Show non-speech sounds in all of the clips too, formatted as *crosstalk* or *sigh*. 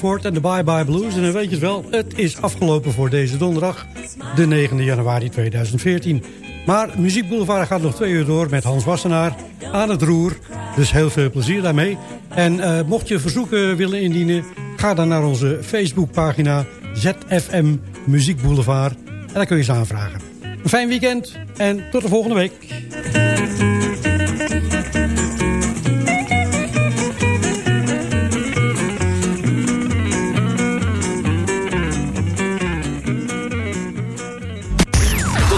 En de Bye Bye Blues. En dan weet je het wel, het is afgelopen voor deze donderdag, de 9 januari 2014. Maar Muziek Boulevard gaat nog twee uur door met Hans Wassenaar aan het roer. Dus heel veel plezier daarmee. En eh, mocht je verzoeken willen indienen, ga dan naar onze Facebookpagina ZFM Muziek Boulevard. En dan kun je ze aanvragen. Een fijn weekend en tot de volgende week.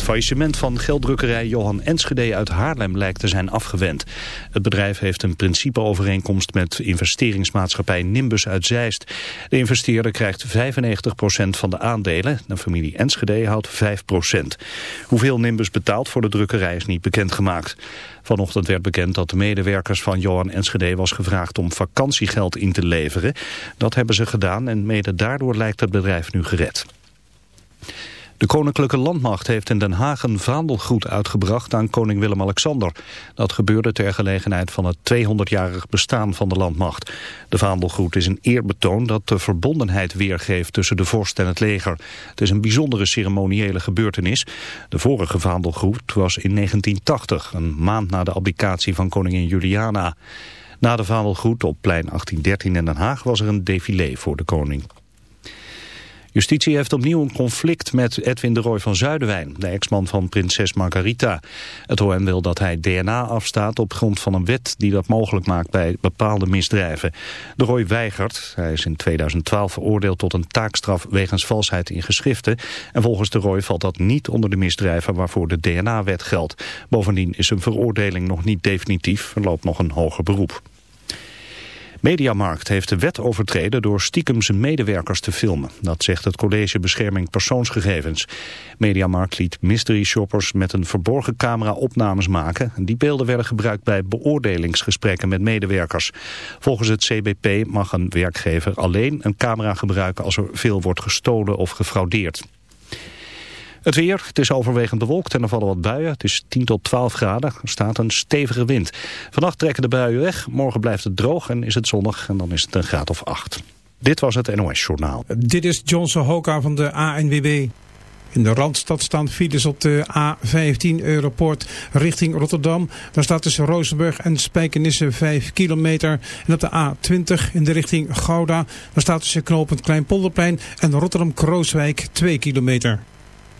Het faillissement van gelddrukkerij Johan Enschede uit Haarlem lijkt te zijn afgewend. Het bedrijf heeft een principeovereenkomst met investeringsmaatschappij Nimbus uit Zeist. De investeerder krijgt 95% van de aandelen. De familie Enschede houdt 5%. Hoeveel Nimbus betaalt voor de drukkerij is niet bekendgemaakt. Vanochtend werd bekend dat de medewerkers van Johan Enschede was gevraagd om vakantiegeld in te leveren. Dat hebben ze gedaan en mede daardoor lijkt het bedrijf nu gered. De Koninklijke Landmacht heeft in Den Haag een vaandelgroet uitgebracht aan koning Willem-Alexander. Dat gebeurde ter gelegenheid van het 200-jarig bestaan van de landmacht. De vaandelgroet is een eerbetoon dat de verbondenheid weergeeft tussen de vorst en het leger. Het is een bijzondere ceremoniële gebeurtenis. De vorige vaandelgroet was in 1980, een maand na de abdicatie van koningin Juliana. Na de vaandelgroet op plein 1813 in Den Haag was er een défilé voor de koning. Justitie heeft opnieuw een conflict met Edwin de Roy van Zuiderwijn, de ex-man van prinses Margarita. Het OM wil dat hij DNA afstaat op grond van een wet die dat mogelijk maakt bij bepaalde misdrijven. De Roy weigert. Hij is in 2012 veroordeeld tot een taakstraf wegens valsheid in geschriften. En volgens de Roy valt dat niet onder de misdrijven waarvoor de DNA-wet geldt. Bovendien is een veroordeling nog niet definitief. Er loopt nog een hoger beroep. Mediamarkt heeft de wet overtreden door stiekem zijn medewerkers te filmen. Dat zegt het College Bescherming Persoonsgegevens. Mediamarkt liet mystery shoppers met een verborgen camera opnames maken. Die beelden werden gebruikt bij beoordelingsgesprekken met medewerkers. Volgens het CBP mag een werkgever alleen een camera gebruiken als er veel wordt gestolen of gefraudeerd. Het weer, het is overwegend bewolkt en er vallen wat buien. Het is 10 tot 12 graden, er staat een stevige wind. Vannacht trekken de buien weg, morgen blijft het droog en is het zonnig en dan is het een graad of 8. Dit was het NOS Journaal. Dit is Johnson Hoka van de ANWB. In de Randstad staan files op de A15 Europort richting Rotterdam. Daar staat tussen Rozenburg en Spijkenisse 5 kilometer. En op de A20 in de richting Gouda. Daar staat tussen knooppunt Kleinpolderplein en Rotterdam-Krooswijk 2 kilometer.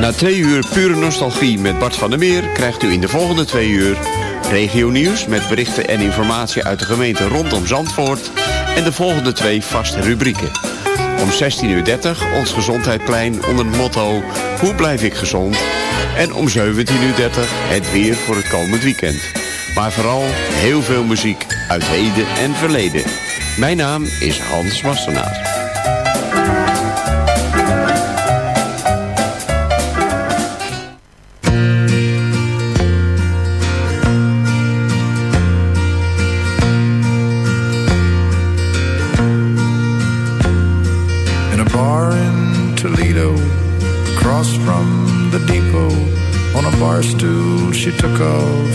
Na twee uur pure nostalgie met Bart van der Meer... krijgt u in de volgende twee uur regio nieuws... met berichten en informatie uit de gemeente rondom Zandvoort... en de volgende twee vaste rubrieken. Om 16.30 uur ons gezondheidplein onder het motto... Hoe blijf ik gezond? En om 17.30 uur het weer voor het komend weekend. Maar vooral heel veel muziek uit heden en verleden. Mijn naam is Hans Wassenaar.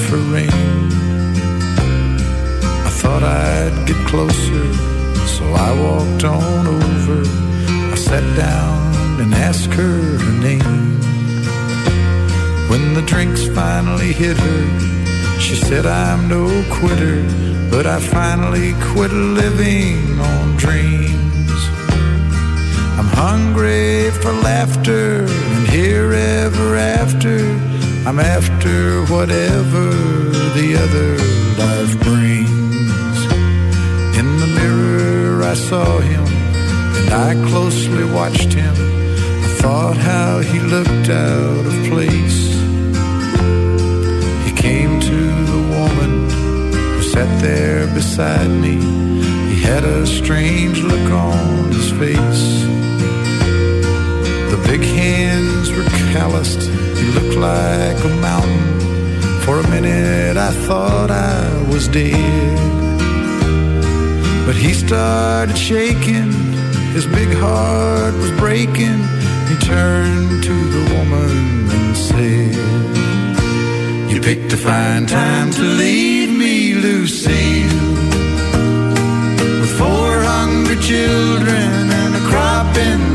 Off rain. I thought I'd get closer, so I walked on over. I sat down and asked her her name. When the drinks finally hit her, she said, I'm no quitter, but I finally quit living on dreams. I'm hungry for laughter and here ever after. I'm after whatever the other life brings. In the mirror I saw him and I closely watched him. I thought how he looked out of place. He came to the woman who sat there beside me. He had a strange look on his face. The big hands were calloused. He looked like a mountain. For a minute I thought I was dead. But he started shaking. His big heart was breaking. He turned to the woman and said, You picked a fine time to leave me, Lucille. With four hungry children and a crop in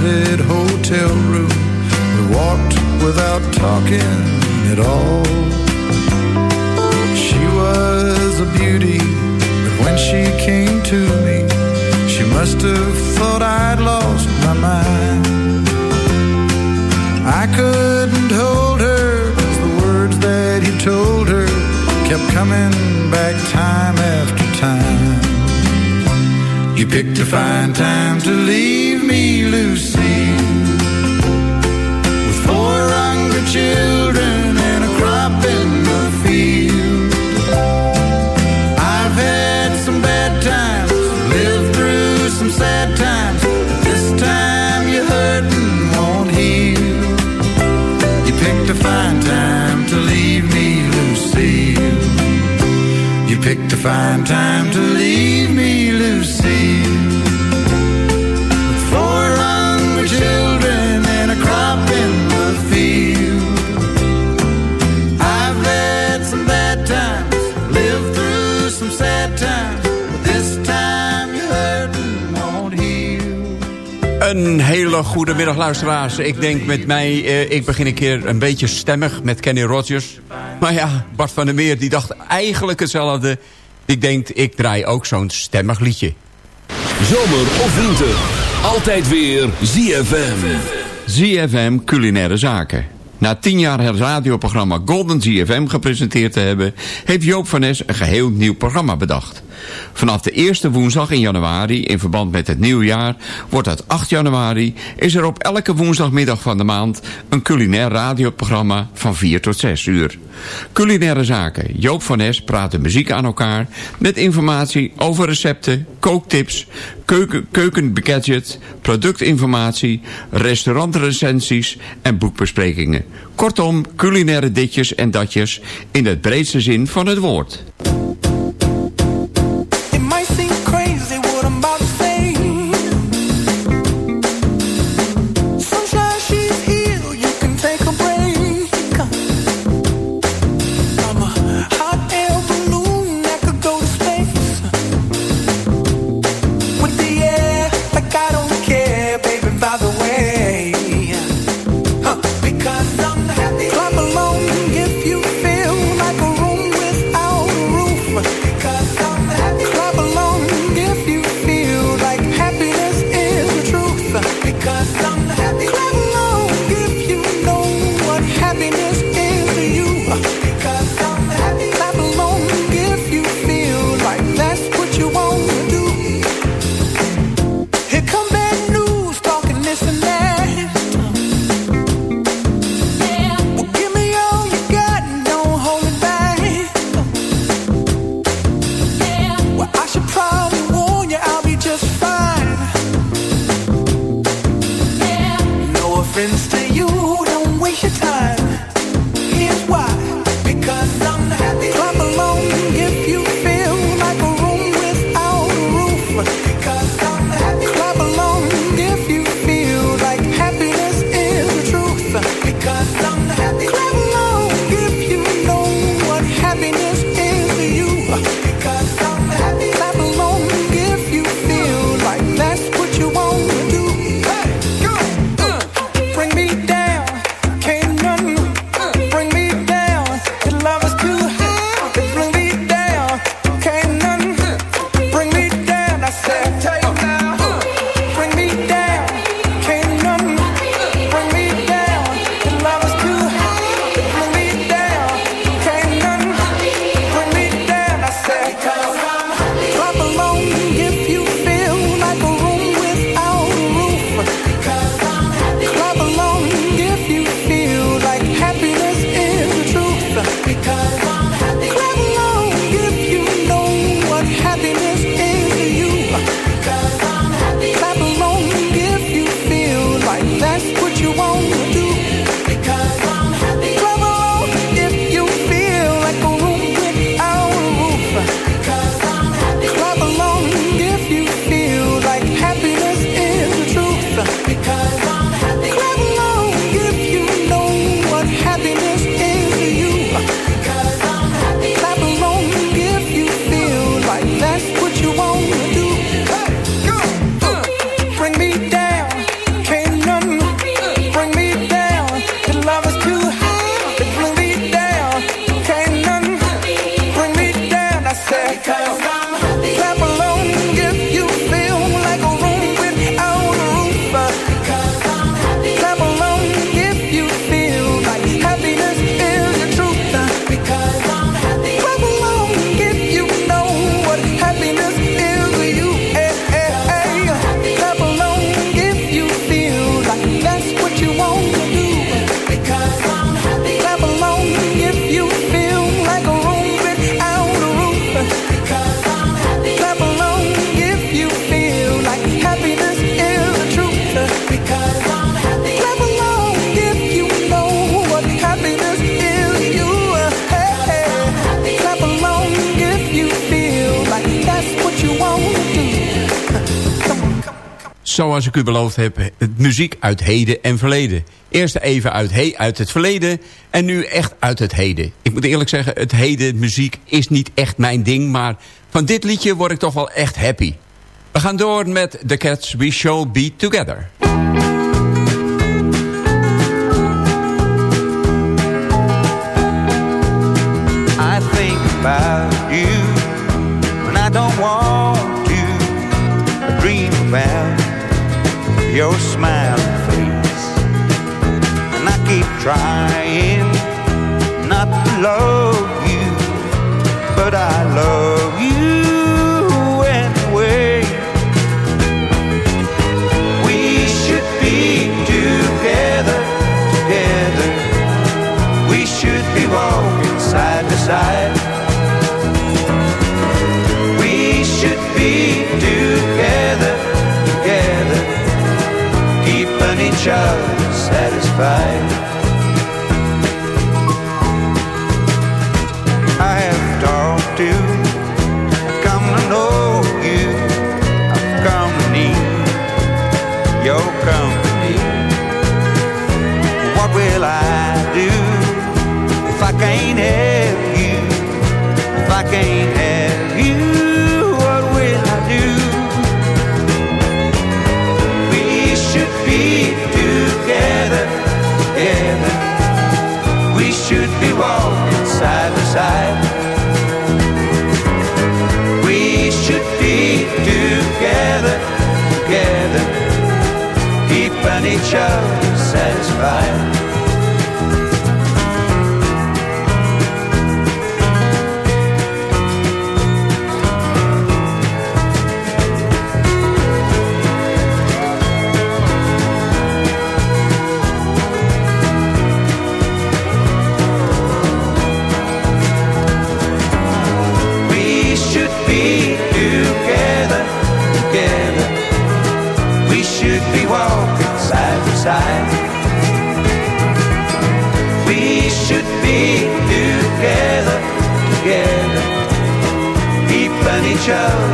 rented hotel room, we walked without talking at all. She was a beauty, but when she came to me, she must have thought I'd lost my mind. I couldn't hold her, 'cause the words that he told her kept coming back time after time. You picked a fine time to leave A fine time to leave me. With four hungry children and a crop in the field. I've had some bad times, lived through some sad times. Een hele goede middag luisteraars. Ik denk met mij, eh, ik begin een keer een beetje stemmig met Kenny Rogers. Maar ja, Bart van der Meer die dacht eigenlijk hetzelfde. Ik denk, ik draai ook zo'n stemmig liedje. Zomer of winter, altijd weer ZFM. ZFM Culinaire Zaken. Na tien jaar het radioprogramma Golden ZFM gepresenteerd te hebben... heeft Joop van Nes een geheel nieuw programma bedacht. Vanaf de eerste woensdag in januari, in verband met het nieuwjaar... wordt het 8 januari, is er op elke woensdagmiddag van de maand... een culinair radioprogramma van 4 tot 6 uur. Culinaire Zaken. Joop van Nes praat de muziek aan elkaar... met informatie over recepten, kooktips, keuken, productinformatie, restaurantrecensies en boekbesprekingen. Kortom, culinaire ditjes en datjes in het breedste zin van het woord. Zoals ik u beloofd heb, muziek uit heden en verleden. Eerst even uit, uit het verleden en nu echt uit het heden. Ik moet eerlijk zeggen, het heden muziek is niet echt mijn ding... maar van dit liedje word ik toch wel echt happy. We gaan door met The Cats We Shall Be Together. I think about you when I don't want to. Dream about your smiling face, and I keep trying not to love you, but I love you other satisfied. I have talked to, I've come to know you, I've come to need your company. What will I do? if I can't have walking side by side. We should be together, together, keeping each other satisfied. show.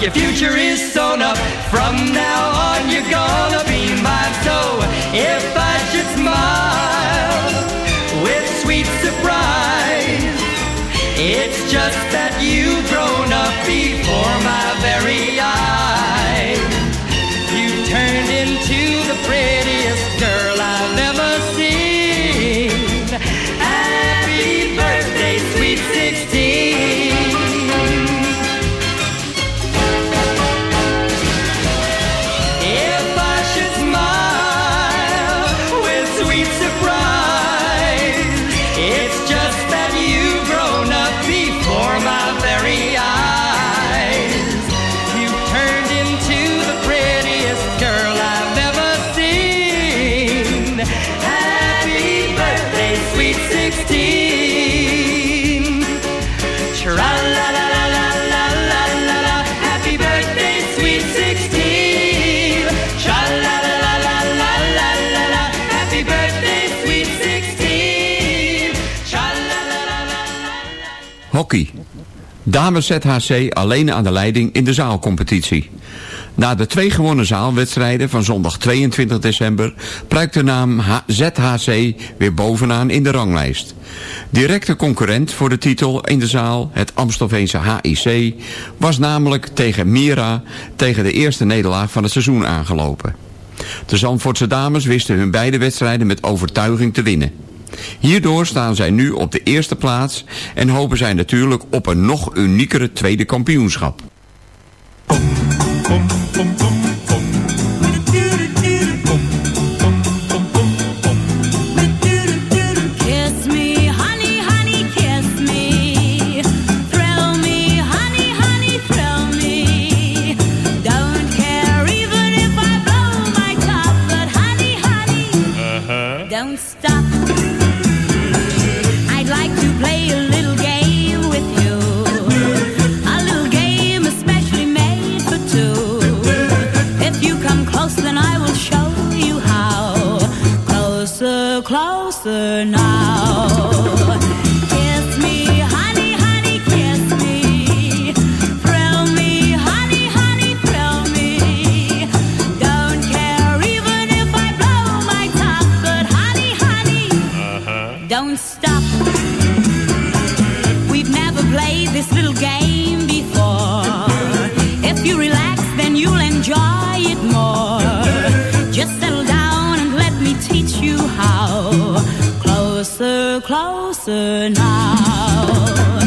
Your future is sewn up. From now on, you're gonna be mine. So if I should smile with sweet surprise, it's just that you've grown up before my very eyes. Hockey. Dames ZHC alleen aan de leiding in de zaalcompetitie. Na de twee gewonnen zaalwedstrijden van zondag 22 december... pruikt de naam ZHC weer bovenaan in de ranglijst. Directe concurrent voor de titel in de zaal, het Amstelveense HIC... was namelijk tegen Mira tegen de eerste nederlaag van het seizoen aangelopen. De Zandvoortse dames wisten hun beide wedstrijden met overtuiging te winnen. Hierdoor staan zij nu op de eerste plaats en hopen zij natuurlijk op een nog uniekere tweede kampioenschap. closer, closer now.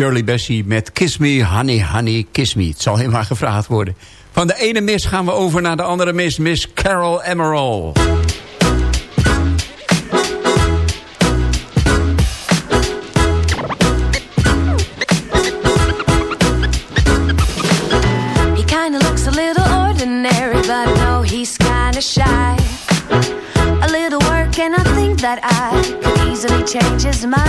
Shirley Bessie met Kiss Me, Honey, Honey, Kiss Me. Het zal helemaal gevraagd worden. Van de ene mis gaan we over naar de andere mis. Miss Carol Emerald. He kinda looks a little ordinary, but no, he's kinda shy. A little work and I think that I could easily change his mind.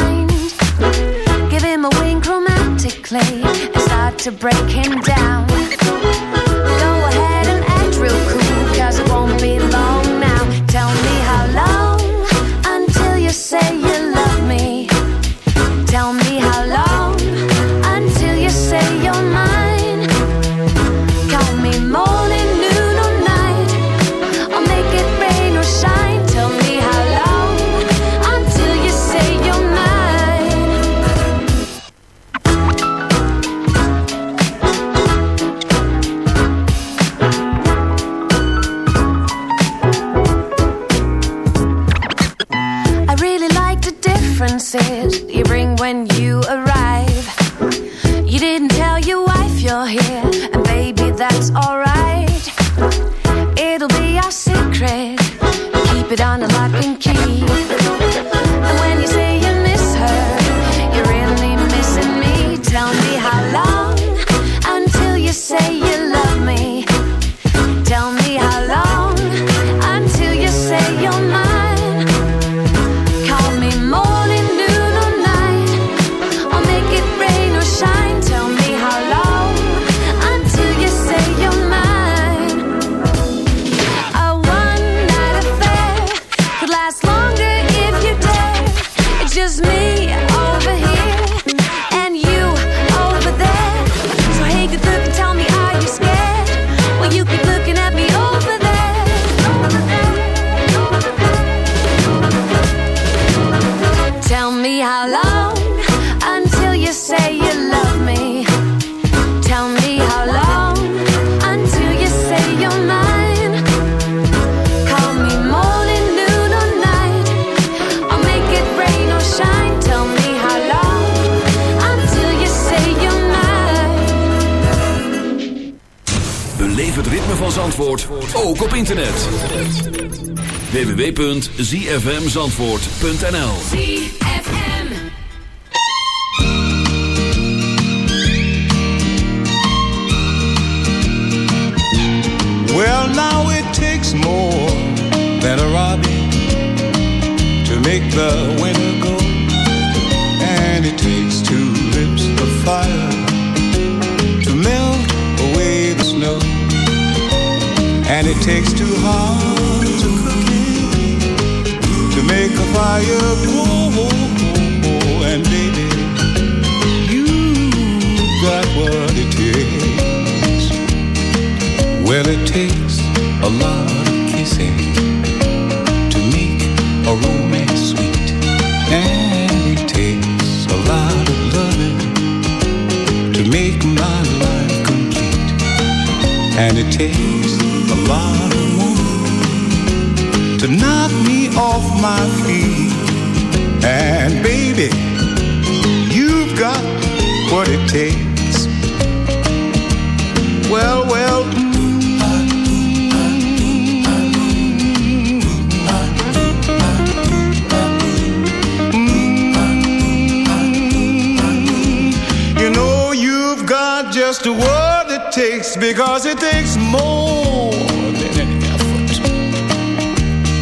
to break him down. The winter go. And it takes two lips of fire to melt away the snow. And it takes two hearts of cooking to make a fire glow. And baby, you got what it takes. Well, it takes it takes a lot of woman to knock me off my feet. And baby, you've got what it takes. Well, well, You know you've got just it takes because it takes more than an effort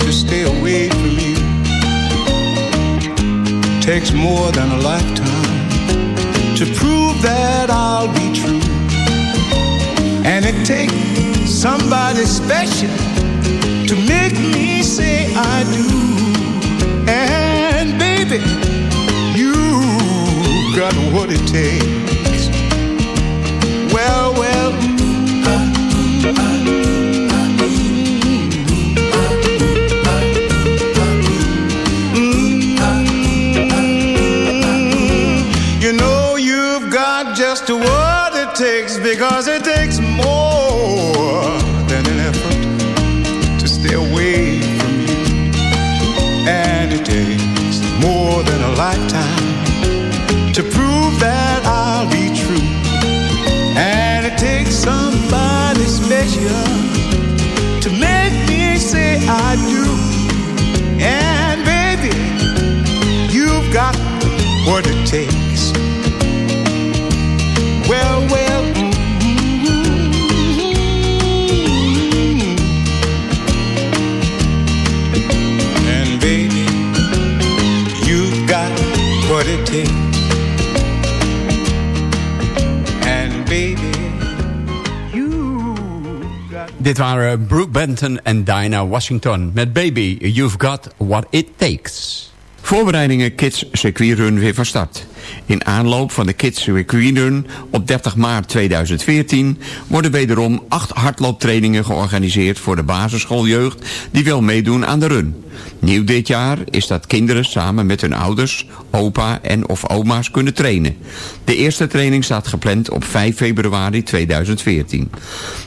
to stay away from you. Takes more than a lifetime to prove that I'll be true. And it takes somebody special to make me say I do. And baby, you got what it takes. Well, well. You know you've got just what it takes because it takes more I do. Dit waren Brooke Benton en Dinah Washington met Baby, You've Got What It Takes. Voorbereidingen Kids Circuit Run weer van start. In aanloop van de Kids Circuit Run op 30 maart 2014 worden wederom acht hardlooptrainingen georganiseerd voor de basisschooljeugd die wil meedoen aan de run. Nieuw dit jaar is dat kinderen samen met hun ouders, opa en of oma's kunnen trainen. De eerste training staat gepland op 5 februari 2014.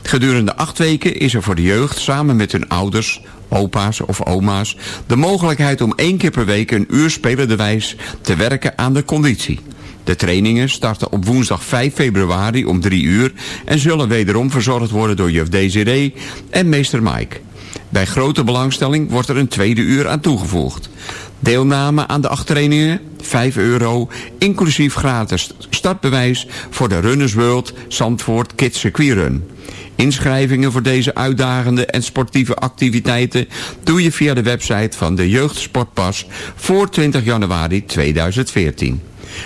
Gedurende acht weken is er voor de jeugd samen met hun ouders, opa's of oma's de mogelijkheid om één keer per week een uur spelenderwijs te werken aan de conditie. De trainingen starten op woensdag 5 februari om 3 uur en zullen wederom verzorgd worden door juf Desiree en meester Mike. Bij grote belangstelling wordt er een tweede uur aan toegevoegd. Deelname aan de acht trainingen 5 euro, inclusief gratis startbewijs voor de Runners World Zandvoort Kids Circuit. Inschrijvingen voor deze uitdagende en sportieve activiteiten doe je via de website van de Jeugdsportpas voor 20 januari 2014.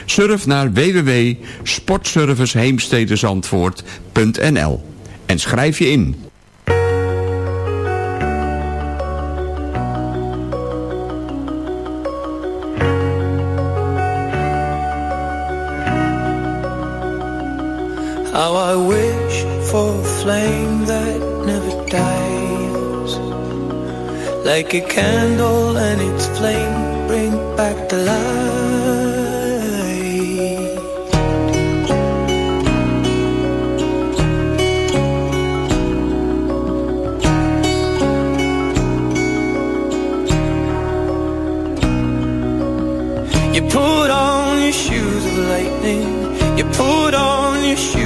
Surf naar www.sportservicehemstedenzandvoort.nl en schrijf je in. Flame that never dies. Like a candle and its flame bring back the light. You put on your shoes of lightning. You put on your shoes.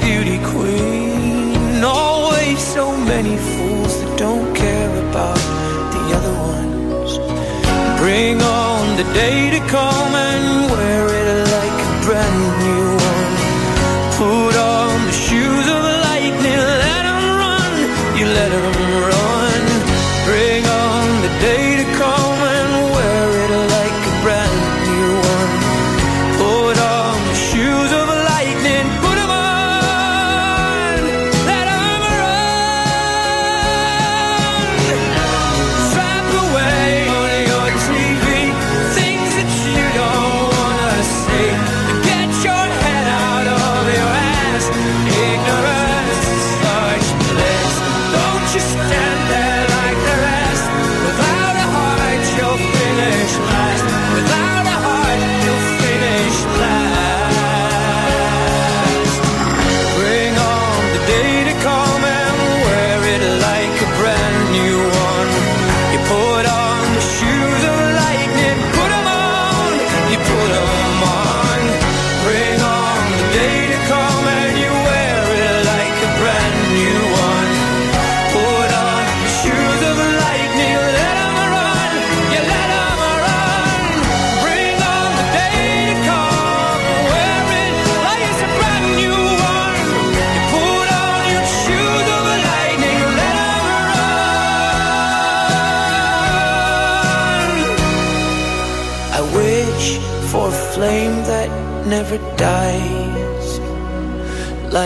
beauty queen. Always so many fools that don't care about the other ones. Bring on the day to come and wear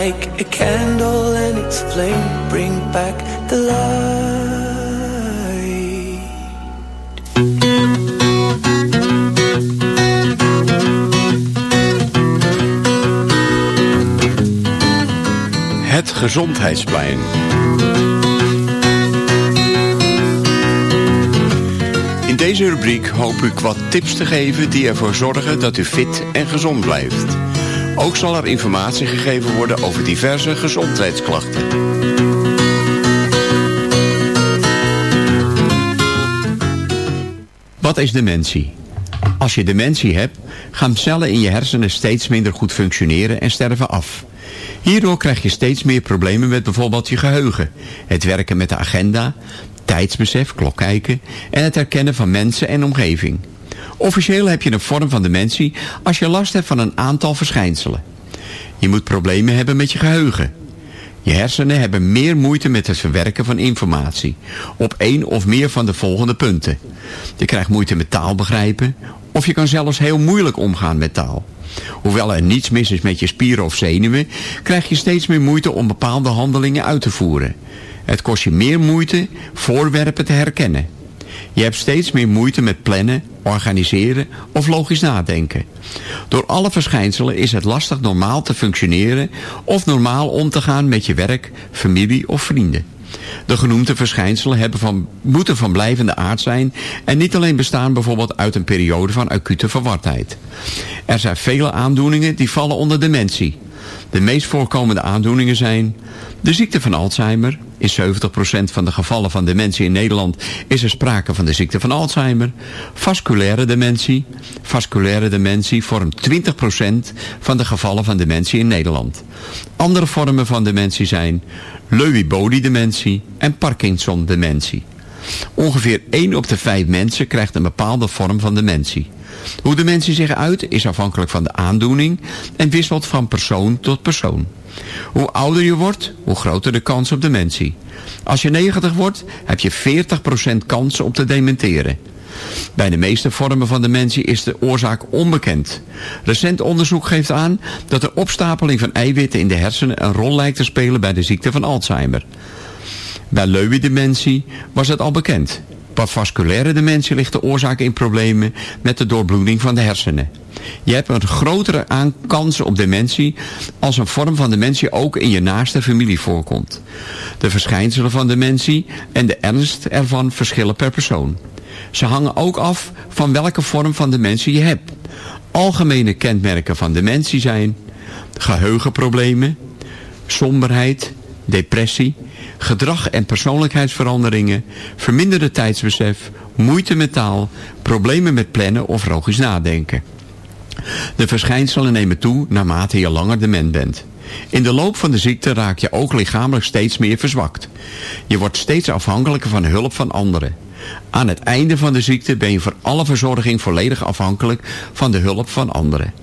Like a candle and its flame bring back the light. Het Gezondheidsplein. In deze rubriek hoop ik wat tips te geven die ervoor zorgen dat u fit en gezond blijft. Ook zal er informatie gegeven worden over diverse gezondheidsklachten. Wat is dementie? Als je dementie hebt, gaan cellen in je hersenen steeds minder goed functioneren en sterven af. Hierdoor krijg je steeds meer problemen met bijvoorbeeld je geheugen, het werken met de agenda, tijdsbesef, klok kijken en het herkennen van mensen en omgeving. Officieel heb je een vorm van dementie als je last hebt van een aantal verschijnselen. Je moet problemen hebben met je geheugen. Je hersenen hebben meer moeite met het verwerken van informatie. Op één of meer van de volgende punten. Je krijgt moeite met taal begrijpen. Of je kan zelfs heel moeilijk omgaan met taal. Hoewel er niets mis is met je spieren of zenuwen... krijg je steeds meer moeite om bepaalde handelingen uit te voeren. Het kost je meer moeite voorwerpen te herkennen. Je hebt steeds meer moeite met plannen, organiseren of logisch nadenken. Door alle verschijnselen is het lastig normaal te functioneren of normaal om te gaan met je werk, familie of vrienden. De genoemde verschijnselen hebben van, moeten van blijvende aard zijn en niet alleen bestaan bijvoorbeeld uit een periode van acute verwardheid. Er zijn vele aandoeningen die vallen onder dementie. De meest voorkomende aandoeningen zijn de ziekte van Alzheimer. In 70% van de gevallen van dementie in Nederland is er sprake van de ziekte van Alzheimer. Vasculaire dementie. Vasculaire dementie vormt 20% van de gevallen van dementie in Nederland. Andere vormen van dementie zijn Lewy body dementie en Parkinson dementie. Ongeveer 1 op de 5 mensen krijgt een bepaalde vorm van dementie. Hoe dementie zich uit is afhankelijk van de aandoening en wisselt van persoon tot persoon. Hoe ouder je wordt, hoe groter de kans op dementie. Als je 90 wordt, heb je 40% kans op te dementeren. Bij de meeste vormen van dementie is de oorzaak onbekend. Recent onderzoek geeft aan dat de opstapeling van eiwitten in de hersenen een rol lijkt te spelen bij de ziekte van Alzheimer. Bij Lewy-dementie was het al bekend. Bij vasculaire dementie ligt de oorzaak in problemen met de doorbloeding van de hersenen. Je hebt een grotere kans op dementie als een vorm van dementie ook in je naaste familie voorkomt. De verschijnselen van dementie en de ernst ervan verschillen per persoon. Ze hangen ook af van welke vorm van dementie je hebt. Algemene kenmerken van dementie zijn geheugenproblemen, somberheid, depressie, gedrag- en persoonlijkheidsveranderingen, verminderde tijdsbesef, moeite met taal, problemen met plannen of logisch nadenken. De verschijnselen nemen toe naarmate je langer dement bent. In de loop van de ziekte raak je ook lichamelijk steeds meer verzwakt. Je wordt steeds afhankelijker van hulp van anderen. Aan het einde van de ziekte ben je voor alle verzorging volledig afhankelijk van de hulp van anderen.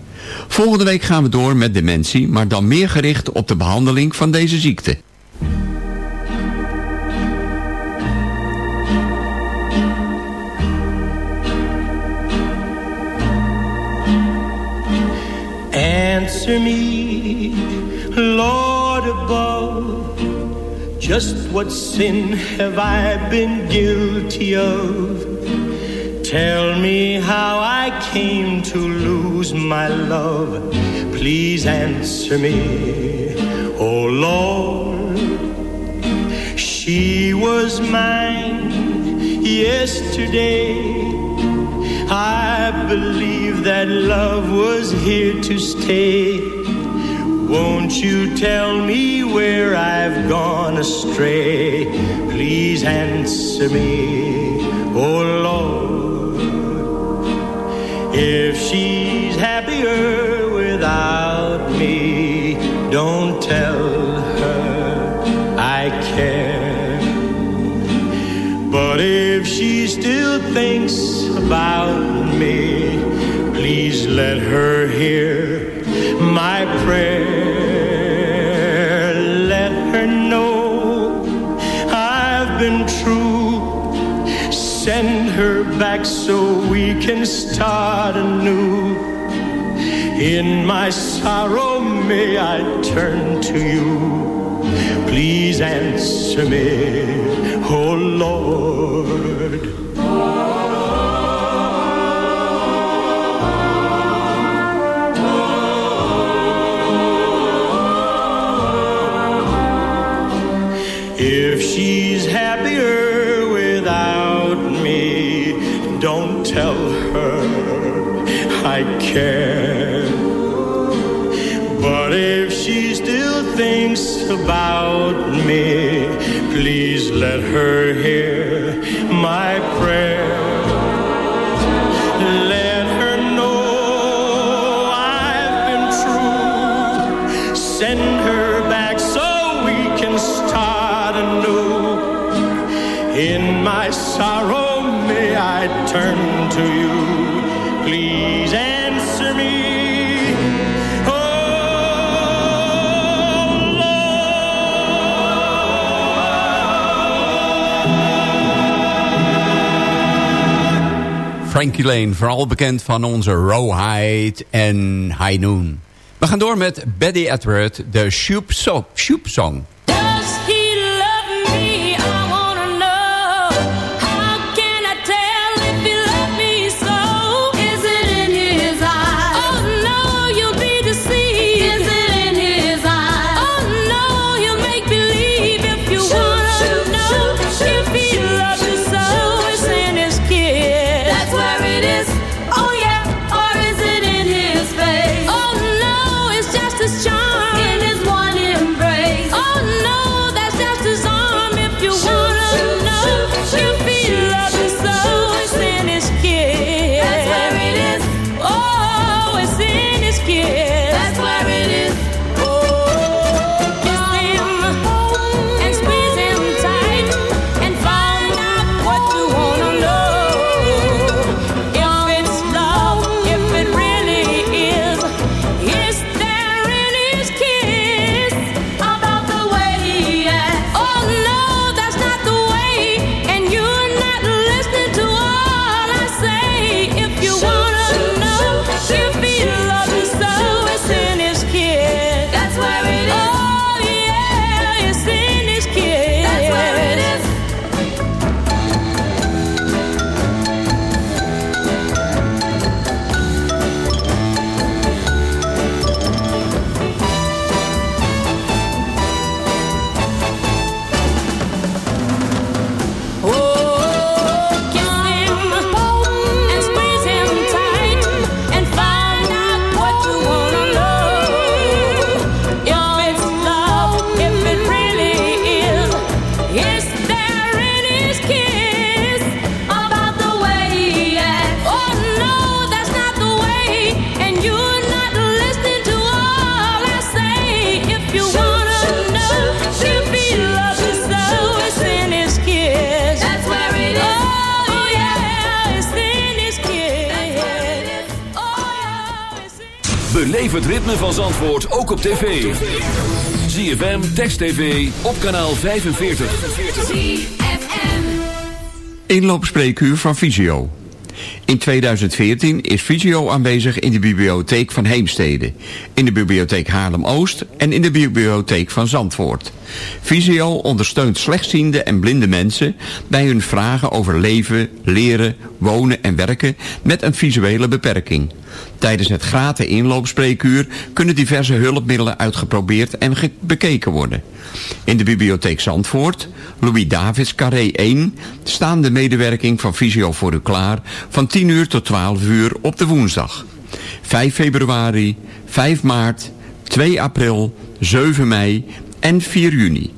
Volgende week gaan we door met dementie, maar dan meer gericht op de behandeling van deze ziekte. Answer me, Lord above, just what sin have I been guilty of? Tell me how I came to lose my love. Please answer me, oh Lord. She was mine yesterday. I believe that love was here to stay. Won't you tell me where I've gone astray? Please answer me, oh Lord. If she's happier without me, don't tell her I care. But if she still thinks about me, let her hear my prayer. Let her know I've been true. Send her back so we can start anew. In my sorrow, may I turn to you. Please answer me, oh Lord. tell her I care. But if she still thinks about me, please let her hear my prayer. Let her know I've been true. Send her back so we can start anew. In my sorrow turn to you. Please answer me. Frankie Lane, vooral bekend van onze Rowhide en High Noon. We gaan door met Betty Edward, de Shoop, Song. tv. ZFM, Text TV, op kanaal 45. Inloopspreekuur van Visio. In 2014 is Visio aanwezig in de bibliotheek van Heemstede, in de bibliotheek Haarlem-Oost en in de bibliotheek van Zandvoort. Visio ondersteunt slechtziende en blinde mensen bij hun vragen over leven, leren, wonen en werken met een visuele beperking. Tijdens het gratis inloopspreekuur kunnen diverse hulpmiddelen uitgeprobeerd en bekeken worden. In de bibliotheek Zandvoort, Louis Davids Carré 1, staan de medewerking van Visio voor u klaar van 10 uur tot 12 uur op de woensdag. 5 februari, 5 maart, 2 april, 7 mei en 4 juni.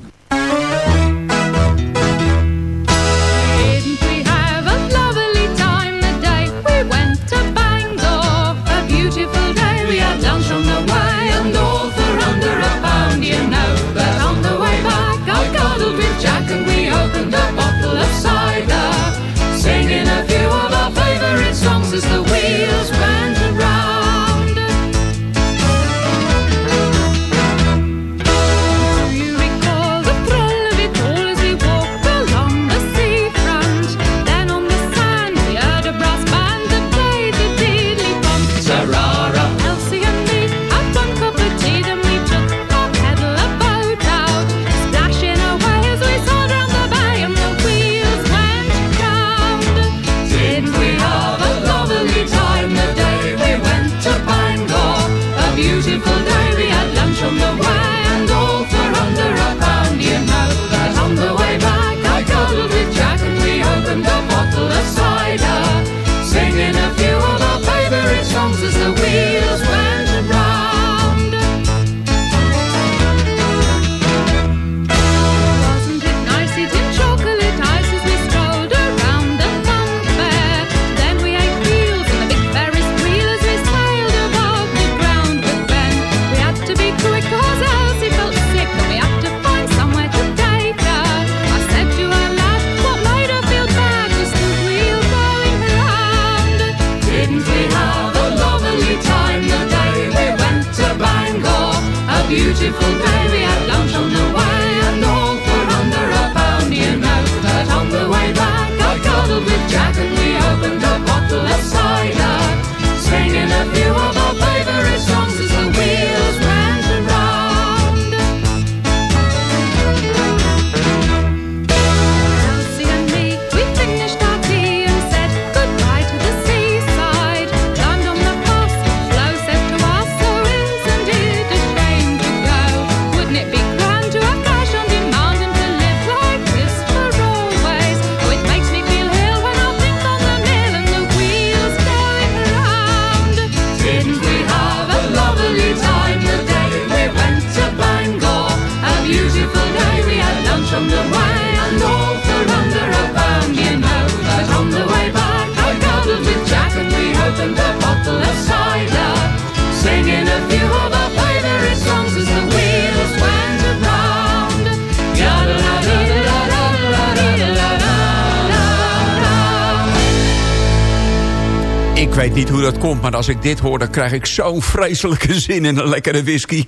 Maar als ik dit hoor, dan krijg ik zo'n vreselijke *laughs* zin in een lekkere whisky.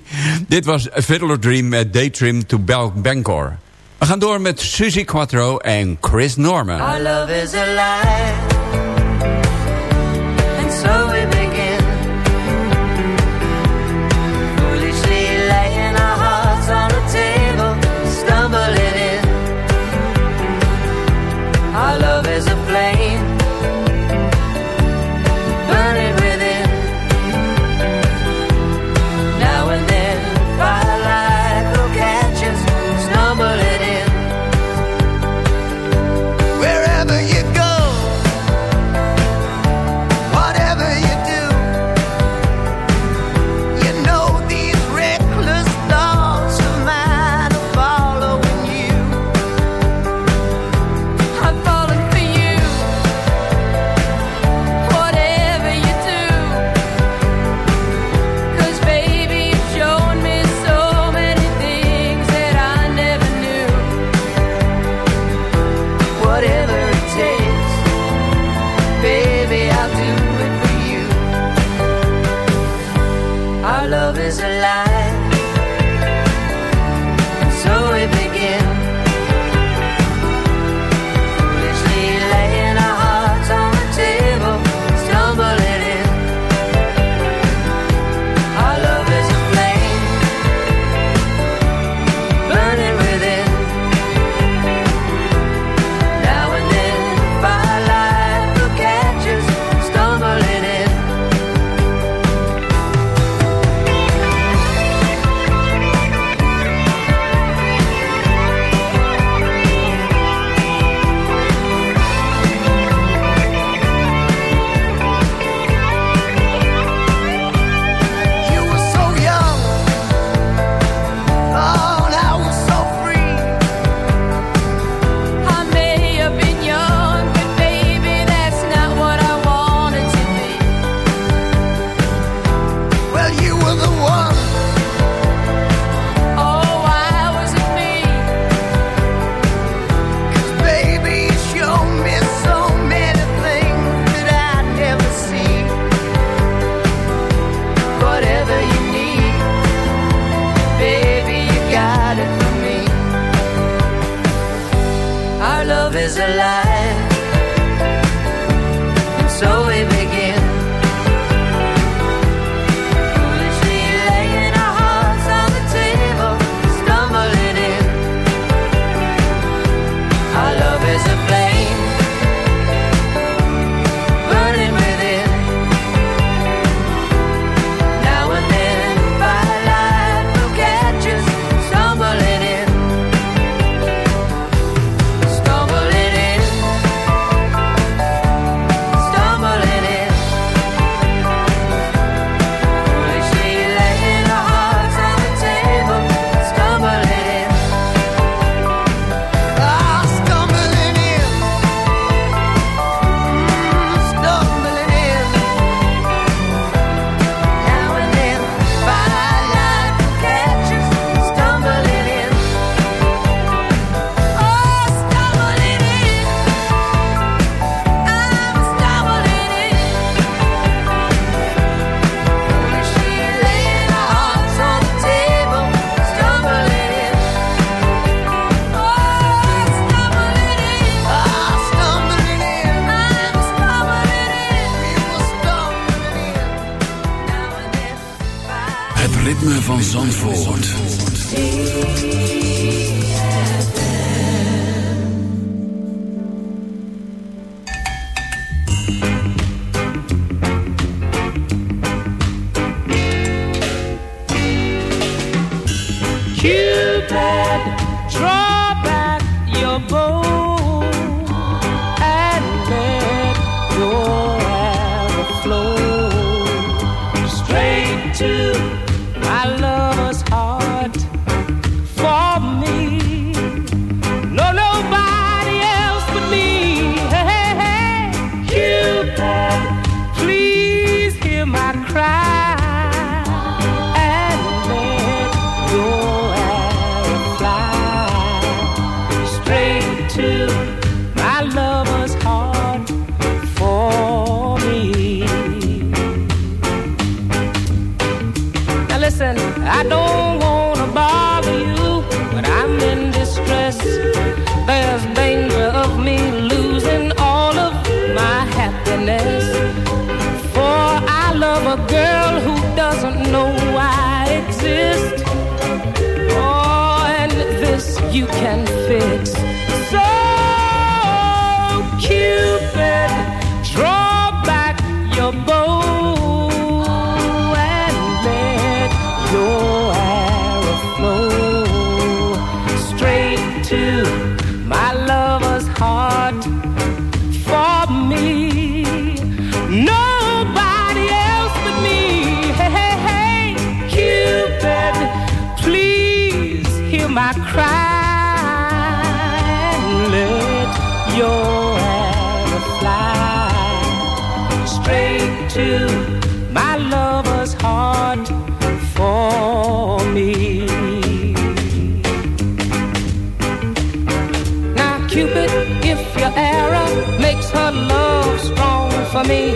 Dit was A Fiddler Dream met Daydream to Bangor. We gaan door met Suzy Quattro en Chris Norman. Our love is alive. You can fix. Her love strong for me,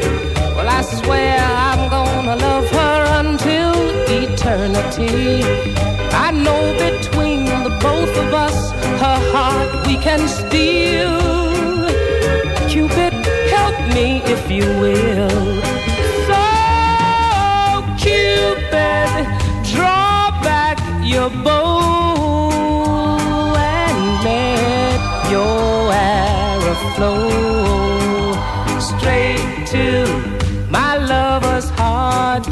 well, I swear I'm gonna love her until eternity. I know between the both of us, her heart we can steal. Cupid, help me if you will. Flow straight to my lover's heart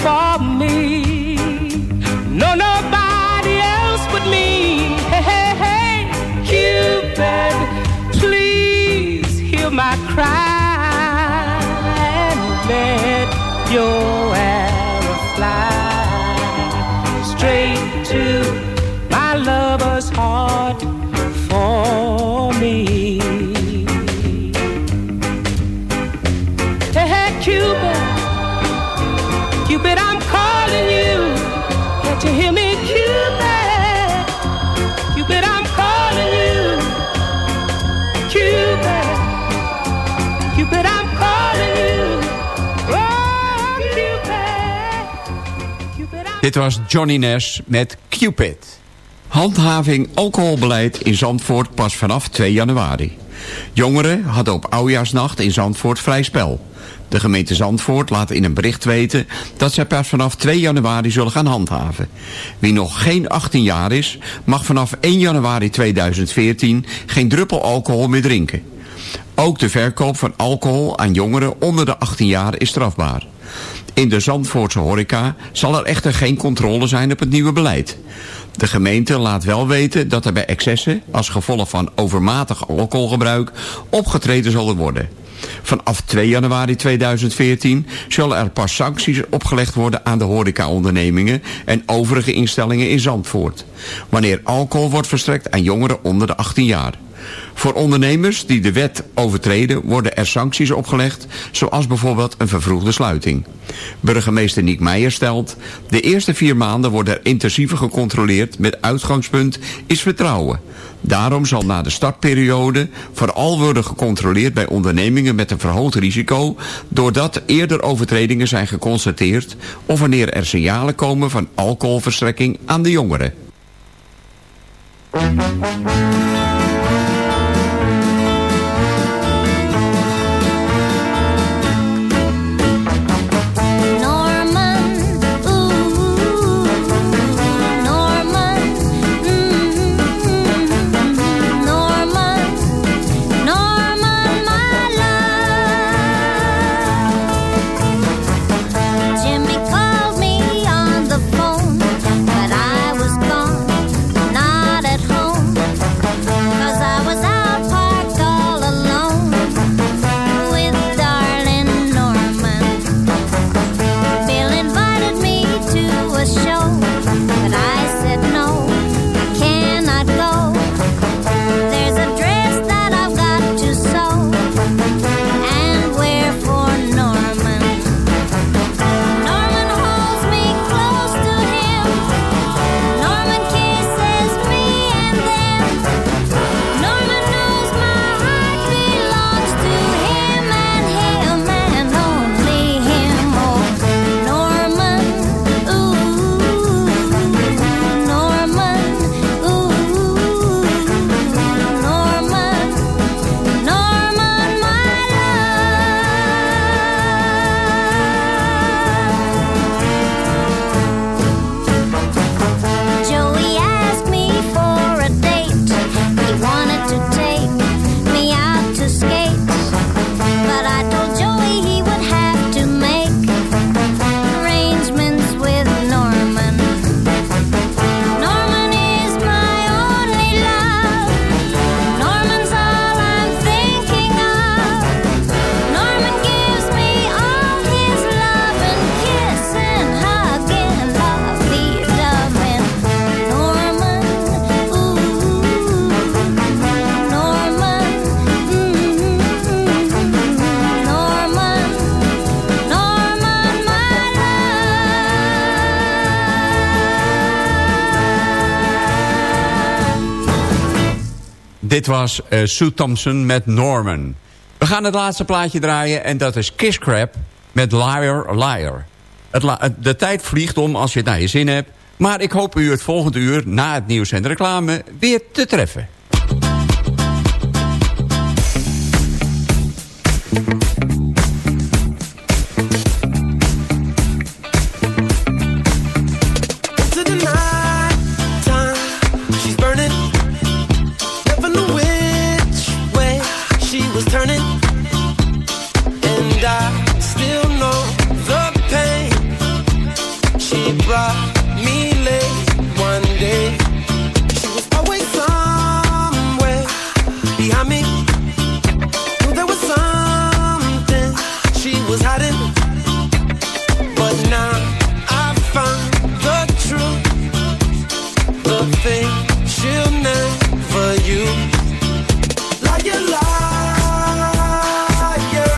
for me. No, nobody else but me. Hey, hey, hey, Cupid, please hear my cry and let your Dit was Johnny Nash met Cupid. Handhaving alcoholbeleid in Zandvoort pas vanaf 2 januari. Jongeren hadden op Oudjaarsnacht in Zandvoort vrij spel. De gemeente Zandvoort laat in een bericht weten dat zij pas vanaf 2 januari zullen gaan handhaven. Wie nog geen 18 jaar is, mag vanaf 1 januari 2014 geen druppel alcohol meer drinken. Ook de verkoop van alcohol aan jongeren onder de 18 jaar is strafbaar. In de Zandvoortse horeca zal er echter geen controle zijn op het nieuwe beleid. De gemeente laat wel weten dat er bij excessen, als gevolg van overmatig alcoholgebruik, opgetreden zullen worden. Vanaf 2 januari 2014 zullen er pas sancties opgelegd worden aan de horecaondernemingen en overige instellingen in Zandvoort. Wanneer alcohol wordt verstrekt aan jongeren onder de 18 jaar. Voor ondernemers die de wet overtreden worden er sancties opgelegd, zoals bijvoorbeeld een vervroegde sluiting. Burgemeester Niek Meijer stelt, de eerste vier maanden worden er intensiever gecontroleerd met uitgangspunt is vertrouwen. Daarom zal na de startperiode vooral worden gecontroleerd bij ondernemingen met een verhoogd risico, doordat eerder overtredingen zijn geconstateerd of wanneer er signalen komen van alcoholverstrekking aan de jongeren. Dit was uh, Sue Thompson met Norman. We gaan het laatste plaatje draaien en dat is Kiss Crab met Liar Liar. De tijd vliegt om als je het naar je zin hebt. Maar ik hoop u het volgende uur na het nieuws en de reclame weer te treffen.